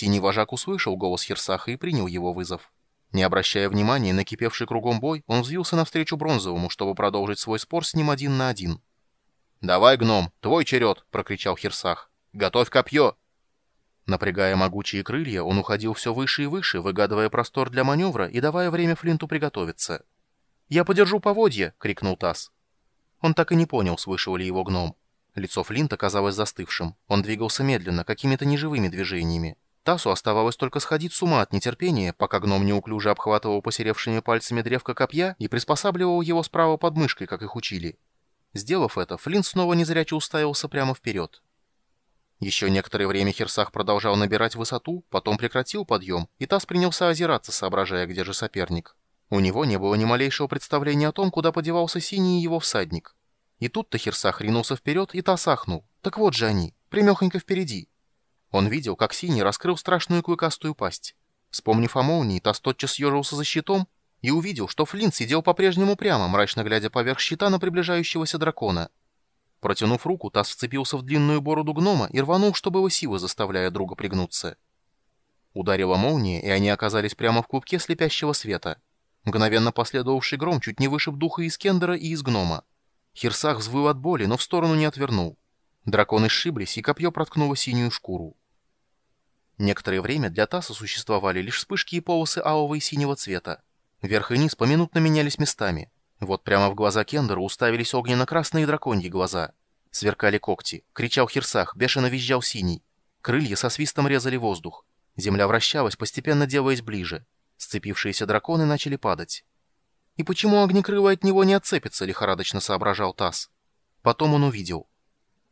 Синий вожак услышал голос Херсаха и принял его вызов. Не обращая внимания на кипевший кругом бой, он взвился навстречу Бронзовому, чтобы продолжить свой спор с ним один на один. «Давай, гном, твой черед!» — прокричал Херсах. «Готовь копье!» Напрягая могучие крылья, он уходил все выше и выше, выгадывая простор для маневра и давая время Флинту приготовиться. «Я подержу поводья!» — крикнул Тасс. Он так и не понял, слышал ли его гном. Лицо Флинта казалось застывшим. Он двигался медленно, какими-то неживыми движениями. Тасу оставалось только сходить с ума от нетерпения, пока гном неуклюже обхватывал посеревшими пальцами древко копья и приспосабливал его справа под мышкой, как их учили. Сделав это, Флинт снова незряче уставился прямо вперед. Еще некоторое время Херсах продолжал набирать высоту, потом прекратил подъем, и Тас принялся озираться, соображая, где же соперник. У него не было ни малейшего представления о том, куда подевался синий его всадник. И тут-то Херсах ринулся вперед, и Тас ахнул. Так вот же они, примехонько впереди. Он видел, как синий раскрыл страшную клыкастую пасть. Вспомнив о молнии, Тас тотчас съежился за щитом и увидел, что Флинт сидел по-прежнему прямо, мрачно глядя поверх щита на приближающегося дракона. Протянув руку, Тасс вцепился в длинную бороду гнома и рванул, что было силы, заставляя друга пригнуться. Ударила молния, и они оказались прямо в клубке слепящего света. Мгновенно последовавший гром чуть не вышиб духа из Кендера и из гнома. Хирсах взвыл от боли, но в сторону не отвернул. Драконы сшиблись, и копье проткнуло синюю шкуру. Некоторое время для Тасса существовали лишь вспышки и полосы алого и синего цвета. Верх и низ поминутно менялись местами. Вот прямо в глаза Кендера уставились огненно-красные драконьи глаза. Сверкали когти. Кричал Хирсах, бешено визжал синий. Крылья со свистом резали воздух. Земля вращалась, постепенно делаясь ближе. Сцепившиеся драконы начали падать. «И почему огнекрылый от него не отцепится?» — лихорадочно соображал Тасс. Потом он увидел.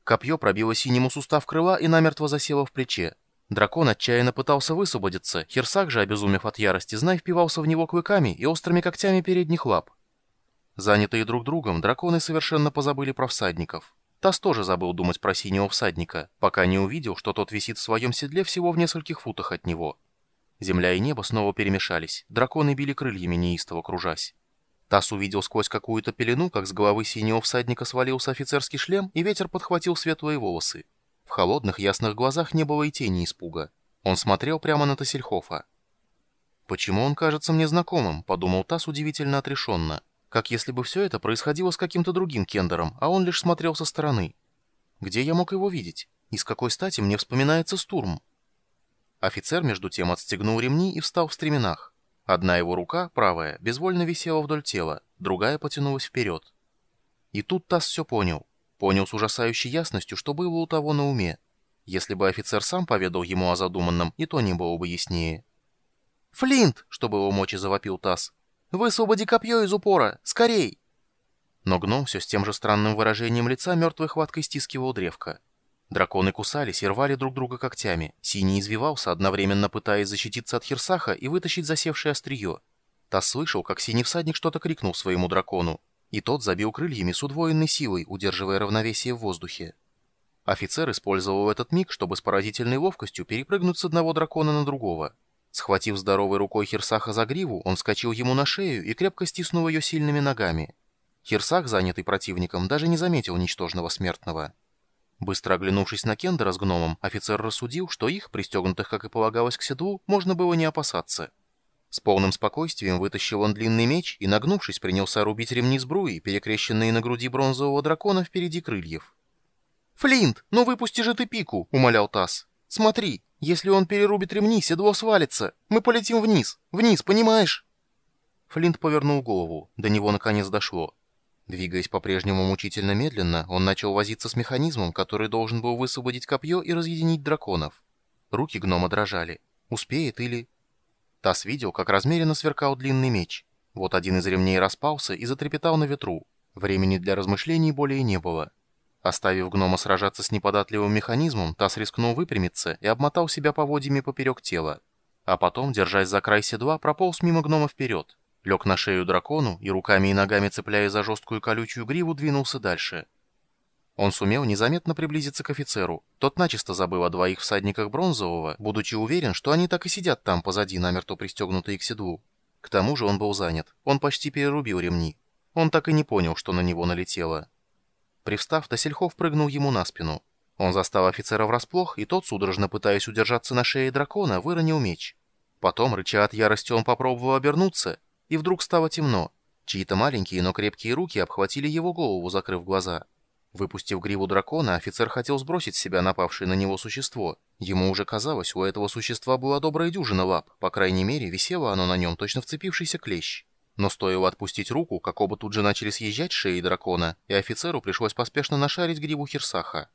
Копье пробило синему сустав крыла и намертво засело в плече. Дракон отчаянно пытался высвободиться, Херсак же, обезумев от ярости, знай впивался в него клыками и острыми когтями передних лап. Занятые друг другом, драконы совершенно позабыли про всадников. Тас тоже забыл думать про синего всадника, пока не увидел, что тот висит в своем седле всего в нескольких футах от него. Земля и небо снова перемешались, драконы били крыльями, неистово кружась. Тасс увидел сквозь какую-то пелену, как с головы синего всадника свалился офицерский шлем, и ветер подхватил светлые волосы. В холодных ясных глазах не было и тени испуга. Он смотрел прямо на Тассельхофа. «Почему он кажется мне знакомым?» — подумал Тасс удивительно отрешенно. Как если бы все это происходило с каким-то другим кендером, а он лишь смотрел со стороны. Где я мог его видеть? И с какой стати мне вспоминается Стурм? Офицер, между тем, отстегнул ремни и встал в стременах. Одна его рука, правая, безвольно висела вдоль тела, другая потянулась вперед. И тут Тасс все понял. Понял с ужасающей ясностью, что было у того на уме. Если бы офицер сам поведал ему о задуманном, и то не было бы яснее. «Флинт!» — что было мочи, завопил Тасс. «Высвободи копье из упора! Скорей!» Но гном все с тем же странным выражением лица мертвой хваткой стискивал древко. Драконы кусались и рвали друг друга когтями. Синий извивался, одновременно пытаясь защититься от Херсаха и вытащить засевшее острие. Тасс слышал, как синий всадник что-то крикнул своему дракону и тот забил крыльями с удвоенной силой, удерживая равновесие в воздухе. Офицер использовал этот миг, чтобы с поразительной ловкостью перепрыгнуть с одного дракона на другого. Схватив здоровой рукой Хирсаха за гриву, он скочил ему на шею и крепко стиснул ее сильными ногами. Хирсах, занятый противником, даже не заметил ничтожного смертного. Быстро оглянувшись на Кендера с гномом, офицер рассудил, что их, пристегнутых, как и полагалось, к седлу, можно было не опасаться. С полным спокойствием вытащил он длинный меч и, нагнувшись, принялся рубить ремни сбруи, перекрещенные на груди бронзового дракона впереди крыльев. «Флинт, ну выпусти же ты пику!» — умолял Тасс. «Смотри, если он перерубит ремни, седло свалится. Мы полетим вниз. Вниз, понимаешь?» Флинт повернул голову. До него наконец дошло. Двигаясь по-прежнему мучительно медленно, он начал возиться с механизмом, который должен был высвободить копье и разъединить драконов. Руки гнома дрожали. Успеет или... Тасс видел, как размеренно сверкал длинный меч. Вот один из ремней распался и затрепетал на ветру. Времени для размышлений более не было. Оставив гнома сражаться с неподатливым механизмом, Тасс рискнул выпрямиться и обмотал себя поводьями поперек тела. А потом, держась за край седла, прополз мимо гнома вперед. Лег на шею дракону и руками и ногами цепляя за жесткую колючую гриву, двинулся дальше. Он сумел незаметно приблизиться к офицеру. Тот начисто забыл о двоих всадниках Бронзового, будучи уверен, что они так и сидят там позади, намертво пристегнутые к седлу. К тому же он был занят. Он почти перерубил ремни. Он так и не понял, что на него налетело. Привстав, Тосельхов прыгнул ему на спину. Он застал офицера врасплох, и тот, судорожно пытаясь удержаться на шее дракона, выронил меч. Потом, рыча от ярости, он попробовал обернуться, и вдруг стало темно. Чьи-то маленькие, но крепкие руки обхватили его голову, закрыв глаза. Выпустив гриву дракона, офицер хотел сбросить с себя напавшее на него существо. Ему уже казалось, у этого существа была добрая дюжина лап, по крайней мере, висело оно на нем, точно вцепившийся клещ. Но стоило отпустить руку, как оба тут же начали съезжать шеи дракона, и офицеру пришлось поспешно нашарить гриву Хирсаха.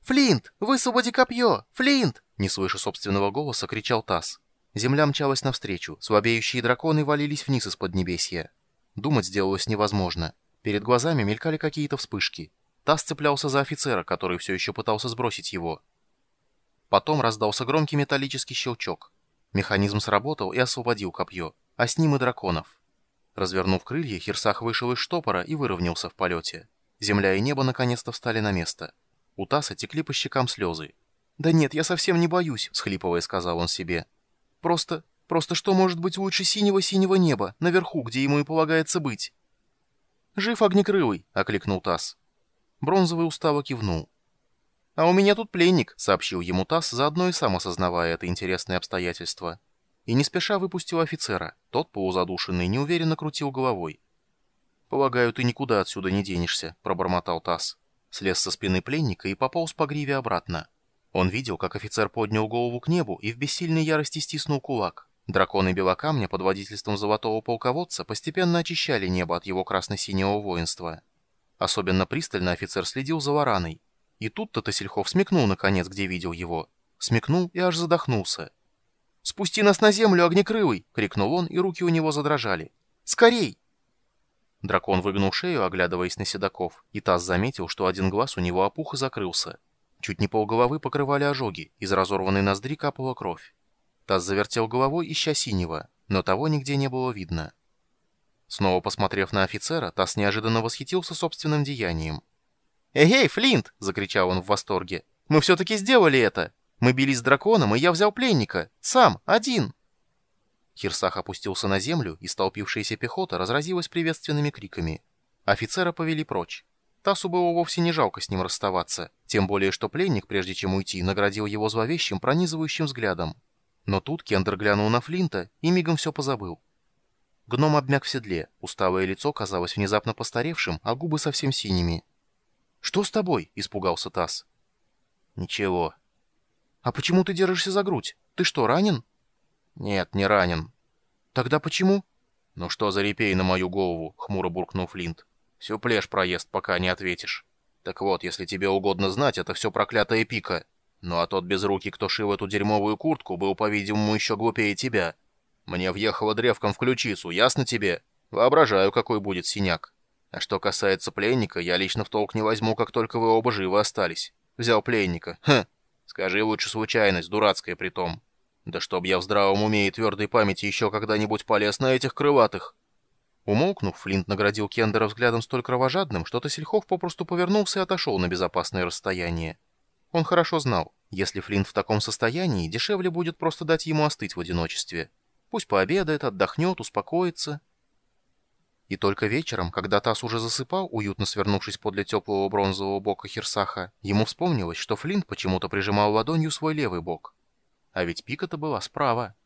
«Флинт! Высвободи копье! Флинт!» Не слыша собственного голоса, кричал Тасс. Земля мчалась навстречу, слабеющие драконы валились вниз из-под небесья. Думать сделалось невозможно. Перед глазами мелькали какие-то вспышки. Тасс цеплялся за офицера, который все еще пытался сбросить его. Потом раздался громкий металлический щелчок. Механизм сработал и освободил копье, а с ним и драконов. Развернув крылья, Хирсах вышел из штопора и выровнялся в полете. Земля и небо наконец-то встали на место. У Таса текли по щекам слезы. «Да нет, я совсем не боюсь», — схлипывая сказал он себе. «Просто... просто что может быть лучше синего-синего неба, наверху, где ему и полагается быть?» «Жив огнекрылый», — окликнул Тасс. Бронзовый устало кивнул. «А у меня тут пленник», — сообщил ему Тасс, заодно и сам осознавая это интересное обстоятельство. И не спеша выпустил офицера. Тот, полузадушенный, неуверенно крутил головой. «Полагаю, ты никуда отсюда не денешься», — пробормотал Тасс слез со спины пленника и пополз по гриве обратно. Он видел, как офицер поднял голову к небу и в бессильной ярости стиснул кулак. Драконы Белокамня под водительством золотого полководца постепенно очищали небо от его красно-синего воинства. Особенно пристально офицер следил за Вараной. И тут-то Тосельхов смекнул, наконец, где видел его. Смекнул и аж задохнулся. «Спусти нас на землю, огнекрылый!» — крикнул он, и руки у него задрожали. «Скорей!» Дракон выгнул шею, оглядываясь на седаков, и Таз заметил, что один глаз у него опух и закрылся. Чуть не полголовы покрывали ожоги, из разорванной ноздри капала кровь. Таз завертел головой, ища синего, но того нигде не было видно. Снова посмотрев на офицера, Таз неожиданно восхитился собственным деянием. «Эй-эй, Флинт!» — закричал он в восторге. «Мы все-таки сделали это! Мы бились с драконом, и я взял пленника! Сам, один!» Хирсах опустился на землю, и столпившаяся пехота разразилась приветственными криками. Офицера повели прочь. Тасу было вовсе не жалко с ним расставаться, тем более что пленник, прежде чем уйти, наградил его зловещим, пронизывающим взглядом. Но тут Кендер глянул на Флинта и мигом все позабыл. Гном обмяк в седле, усталое лицо казалось внезапно постаревшим, а губы совсем синими. «Что с тобой?» — испугался Тасс. «Ничего». «А почему ты держишься за грудь? Ты что, ранен?» «Нет, не ранен». «Тогда почему?» «Ну что за репей на мою голову?» — хмуро буркнул Флинт. «Всю плешь проезд, пока не ответишь. Так вот, если тебе угодно знать, это все проклятая пика. Ну а тот без руки, кто шил эту дерьмовую куртку, был, по-видимому, еще глупее тебя. Мне въехало древком в ключицу, ясно тебе? Воображаю, какой будет синяк. А что касается пленника, я лично в толк не возьму, как только вы оба живы остались. Взял пленника. Хм. Скажи лучше случайность, дурацкая притом. Да чтоб я в здравом уме и твердой памяти еще когда-нибудь полез на этих крылатых. Умолкнув, Флинт наградил Кендера взглядом столь кровожадным, что Тосельхов попросту повернулся и отошел на безопасное расстояние. Он хорошо знал, если Флинт в таком состоянии, дешевле будет просто дать ему остыть в одиночестве. Пусть пообедает, отдохнет, успокоится. И только вечером, когда Тасс уже засыпал, уютно свернувшись подле теплого бронзового бока Херсаха, ему вспомнилось, что Флинт почему-то прижимал ладонью свой левый бок. А ведь пика-то была справа.